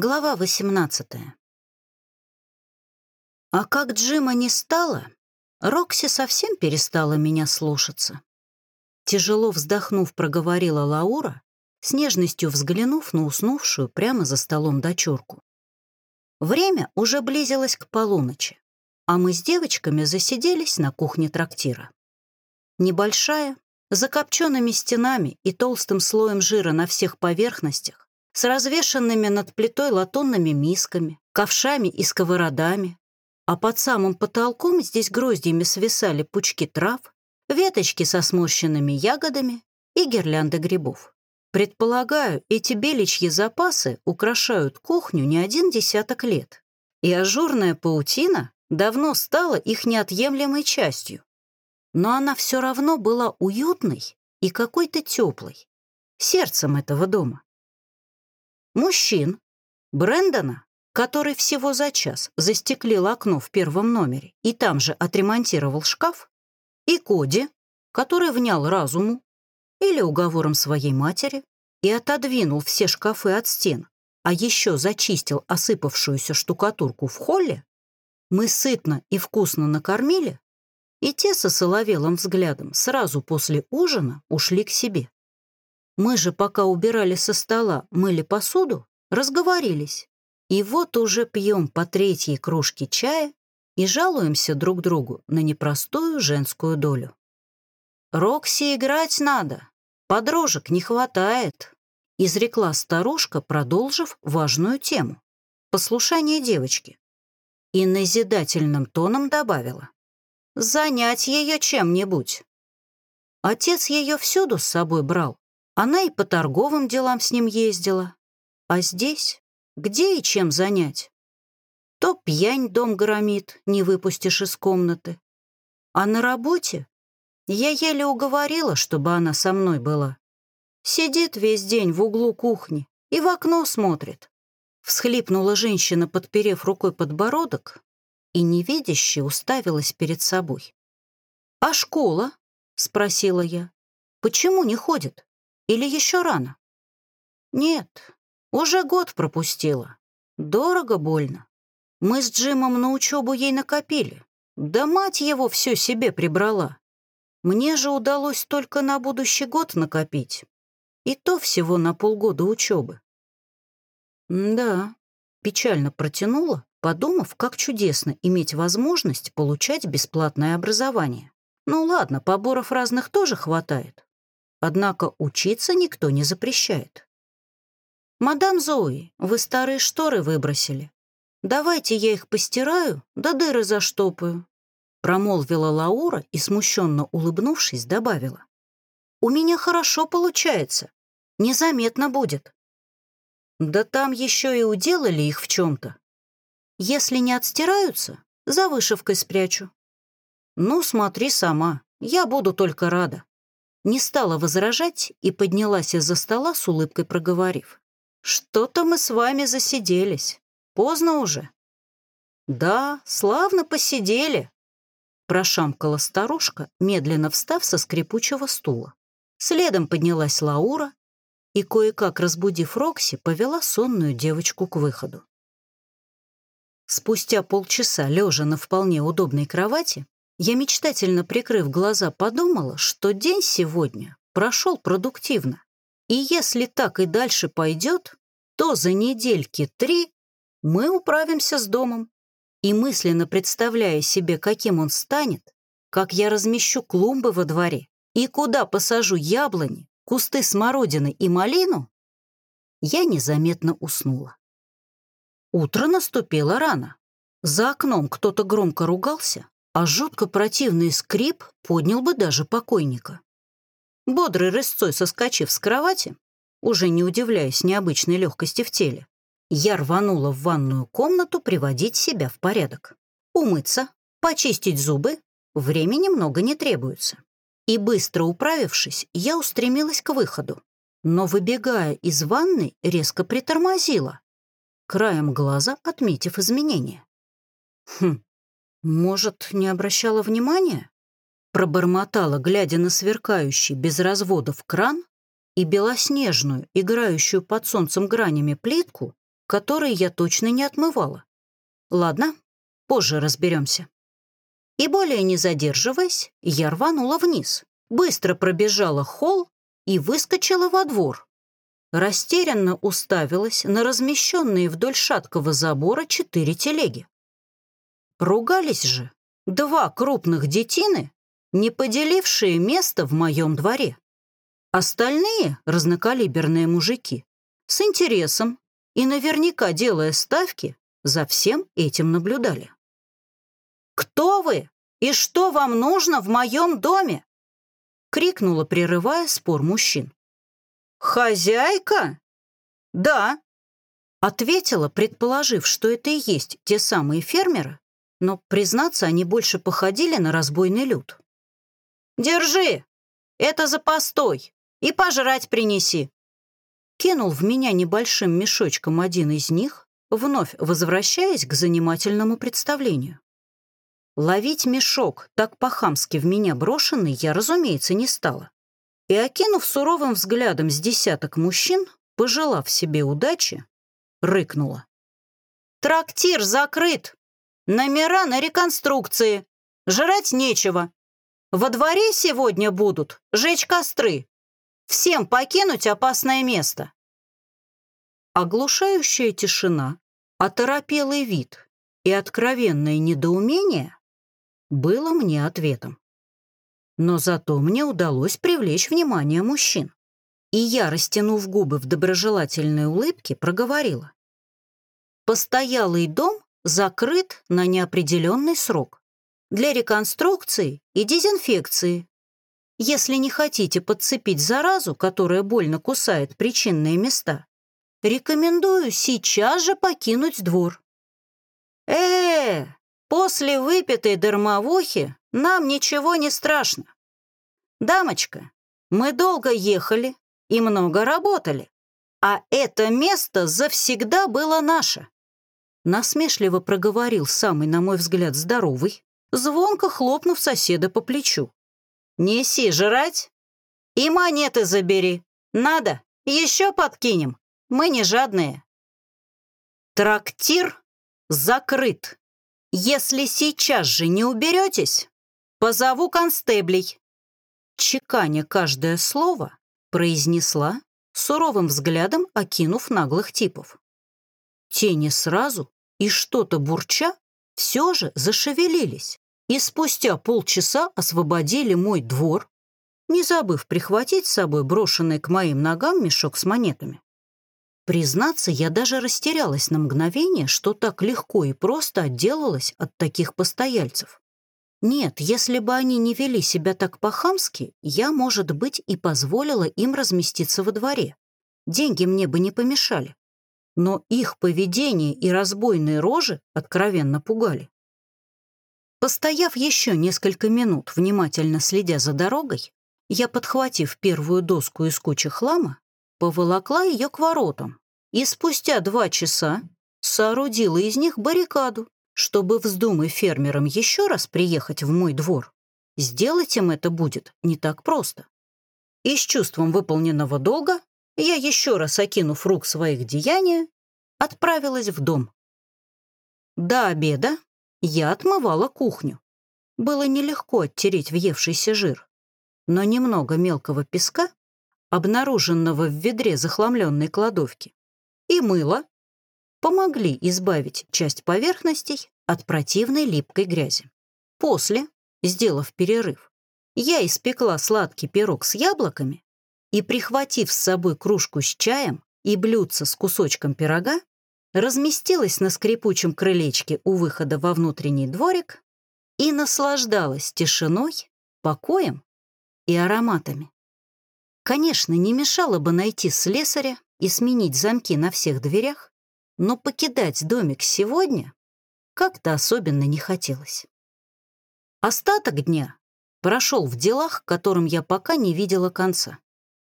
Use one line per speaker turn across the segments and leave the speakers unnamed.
Глава 18 А как Джима не стало, Рокси совсем перестала меня слушаться. Тяжело вздохнув, проговорила Лаура, с нежностью взглянув на уснувшую прямо за столом дочурку. Время уже близилось к полуночи, а мы с девочками засиделись на кухне трактира. Небольшая, закопченными стенами и толстым слоем жира на всех поверхностях, с развешанными над плитой латунными мисками, ковшами и сковородами, а под самым потолком здесь гроздьями свисали пучки трав, веточки со сморщенными ягодами и гирлянды грибов. Предполагаю, эти беличьи запасы украшают кухню не один десяток лет, и ажурная паутина давно стала их неотъемлемой частью но она все равно была уютной и какой-то теплой, сердцем этого дома. Мужчин, Брэндона, который всего за час застеклил окно в первом номере и там же отремонтировал шкаф, и Коди, который внял разуму или уговором своей матери и отодвинул все шкафы от стен, а еще зачистил осыпавшуюся штукатурку в холле, мы сытно и вкусно накормили и те со соловелым взглядом сразу после ужина ушли к себе. Мы же, пока убирали со стола, мыли посуду, разговорились. И вот уже пьем по третьей кружке чая и жалуемся друг другу на непростую женскую долю. «Рокси играть надо, подружек не хватает», изрекла старушка, продолжив важную тему — послушание девочки. И назидательным тоном добавила занять ее чем-нибудь. Отец ее всюду с собой брал. Она и по торговым делам с ним ездила. А здесь где и чем занять? То пьянь дом громит, не выпустишь из комнаты. А на работе я еле уговорила, чтобы она со мной была. Сидит весь день в углу кухни и в окно смотрит. Всхлипнула женщина, подперев рукой подбородок, и невидяще уставилась перед собой. «А школа?» — спросила я. «Почему не ходит? Или еще рано?» «Нет, уже год пропустила. Дорого больно. Мы с Джимом на учебу ей накопили. Да мать его все себе прибрала. Мне же удалось только на будущий год накопить. И то всего на полгода учебы. Да, печально протянула, подумав, как чудесно иметь возможность получать бесплатное образование. Ну ладно, поборов разных тоже хватает. Однако учиться никто не запрещает. «Мадам Зои, вы старые шторы выбросили. Давайте я их постираю, да дыры заштопаю», промолвила Лаура и, смущенно улыбнувшись, добавила. «У меня хорошо получается. Незаметно будет». «Да там еще и уделали их в чем-то», если не отстираются, за вышивкой спрячу. Ну, смотри сама, я буду только рада. Не стала возражать и поднялась из-за стола с улыбкой проговорив. Что-то мы с вами засиделись. Поздно уже. Да, славно посидели, прошамкала старушка, медленно встав со скрипучего стула. Следом поднялась Лаура и, кое-как разбудив Рокси, повела сонную девочку к выходу. Спустя полчаса, лежа на вполне удобной кровати, я, мечтательно прикрыв глаза, подумала, что день сегодня прошел продуктивно. И если так и дальше пойдет, то за недельки три мы управимся с домом. И мысленно представляя себе, каким он станет, как я размещу клумбы во дворе и куда посажу яблони, кусты смородины и малину, я незаметно уснула. Утро наступило рано. За окном кто-то громко ругался, а жутко противный скрип поднял бы даже покойника. Бодрый рысцой соскочив с кровати, уже не удивляясь необычной легкости в теле, я рванула в ванную комнату приводить себя в порядок. Умыться, почистить зубы, времени много не требуется. И быстро управившись, я устремилась к выходу. Но, выбегая из ванной, резко притормозила краем глаза отметив изменения. «Хм, может, не обращала внимания?» Пробормотала, глядя на сверкающий без разводов кран и белоснежную, играющую под солнцем гранями плитку, которые я точно не отмывала. Ладно, позже разберемся. И более не задерживаясь, я рванула вниз, быстро пробежала холл и выскочила во двор. Растерянно уставилась на размещенные вдоль шаткого забора четыре телеги. Ругались же два крупных детины, не поделившие место в моем дворе. Остальные разнокалиберные мужики с интересом и наверняка делая ставки, за всем этим наблюдали. «Кто вы и что вам нужно в моем доме?» — крикнула, прерывая спор мужчин. «Хозяйка?» «Да», — ответила, предположив, что это и есть те самые фермеры, но, признаться, они больше походили на разбойный люд. «Держи! Это за постой! И пожрать принеси!» Кинул в меня небольшим мешочком один из них, вновь возвращаясь к занимательному представлению. Ловить мешок, так по-хамски в меня брошенный, я, разумеется, не стала. И, окинув суровым взглядом с десяток мужчин, пожелав себе удачи, рыкнула. «Трактир закрыт! Номера на реконструкции! Жрать нечего! Во дворе сегодня будут жечь костры! Всем покинуть опасное место!» Оглушающая тишина, оторопелый вид и откровенное недоумение было мне ответом. Но зато мне удалось привлечь внимание мужчин. И я, растянув губы в доброжелательной улыбке, проговорила. Постоялый дом закрыт на неопределенный срок для реконструкции и дезинфекции. Если не хотите подцепить заразу, которая больно кусает причинные места, рекомендую сейчас же покинуть двор. э, -э После выпитой дармовухи нам ничего не страшно. Дамочка, мы долго ехали и много работали, а это место завсегда было наше. Насмешливо проговорил самый, на мой взгляд, здоровый, звонко хлопнув соседа по плечу. «Неси жрать и монеты забери. Надо, еще подкинем. Мы не жадные». Трактир закрыт. «Если сейчас же не уберетесь, позову констеблей». Чеканя каждое слово, произнесла, суровым взглядом окинув наглых типов. Тени сразу и что-то бурча все же зашевелились и спустя полчаса освободили мой двор, не забыв прихватить с собой брошенный к моим ногам мешок с монетами. Признаться, я даже растерялась на мгновение, что так легко и просто отделалась от таких постояльцев. Нет, если бы они не вели себя так по-хамски, я, может быть, и позволила им разместиться во дворе. Деньги мне бы не помешали. Но их поведение и разбойные рожи откровенно пугали. Постояв еще несколько минут, внимательно следя за дорогой, я, подхватив первую доску из кучи хлама, поволокла ее к воротам и спустя два часа соорудила из них баррикаду, чтобы, вздумай фермерам еще раз приехать в мой двор, сделать им это будет не так просто. И с чувством выполненного долга я, еще раз окинув рук своих деяния, отправилась в дом. До обеда я отмывала кухню. Было нелегко оттереть въевшийся жир, но немного мелкого песка обнаруженного в ведре захламленной кладовки, и мыло помогли избавить часть поверхностей от противной липкой грязи. После, сделав перерыв, я испекла сладкий пирог с яблоками и, прихватив с собой кружку с чаем и блюдце с кусочком пирога, разместилась на скрипучем крылечке у выхода во внутренний дворик и наслаждалась тишиной, покоем и ароматами. Конечно, не мешало бы найти слесаря и сменить замки на всех дверях, но покидать домик сегодня как-то особенно не хотелось. Остаток дня прошел в делах, которым я пока не видела конца.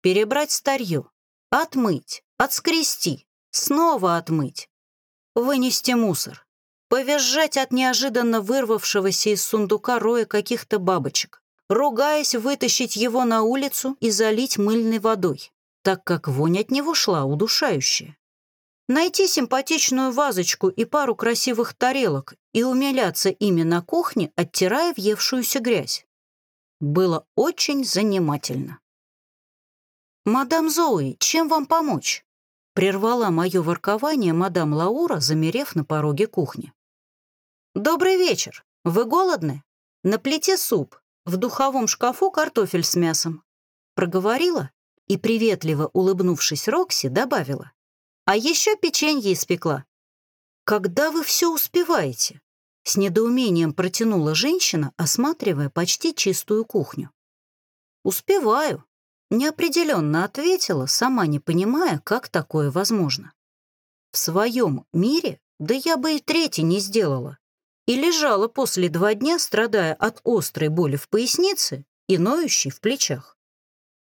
Перебрать старье, отмыть, отскрести, снова отмыть, вынести мусор, повизжать от неожиданно вырвавшегося из сундука роя каких-то бабочек, ругаясь вытащить его на улицу и залить мыльной водой, так как вонь от него шла удушающая. найти симпатичную вазочку и пару красивых тарелок и умиляться ими на кухне, оттирая въевшуюся грязь. Было очень занимательно. «Мадам Зои, чем вам помочь?» Прервала мое воркование мадам Лаура, замерев на пороге кухни. «Добрый вечер. Вы голодны? На плите суп, в духовом шкафу картофель с мясом». Проговорила и, приветливо улыбнувшись Рокси, добавила. «А еще печенье испекла». «Когда вы все успеваете?» С недоумением протянула женщина, осматривая почти чистую кухню. «Успеваю», — неопределенно ответила, сама не понимая, как такое возможно. «В своем мире, да я бы и третий не сделала, и лежала после два дня, страдая от острой боли в пояснице и ноющей в плечах.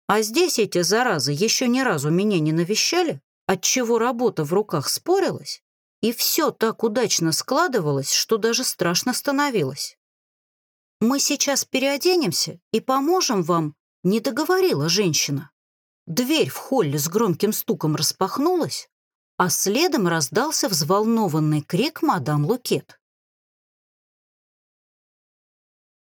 А здесь эти заразы еще ни разу меня не навещали, отчего работа в руках спорилась, и все так удачно складывалось, что даже страшно становилось. «Мы сейчас переоденемся и поможем вам», — не договорила женщина. Дверь в холле с громким стуком распахнулась, а следом раздался взволнованный крик мадам Лукет.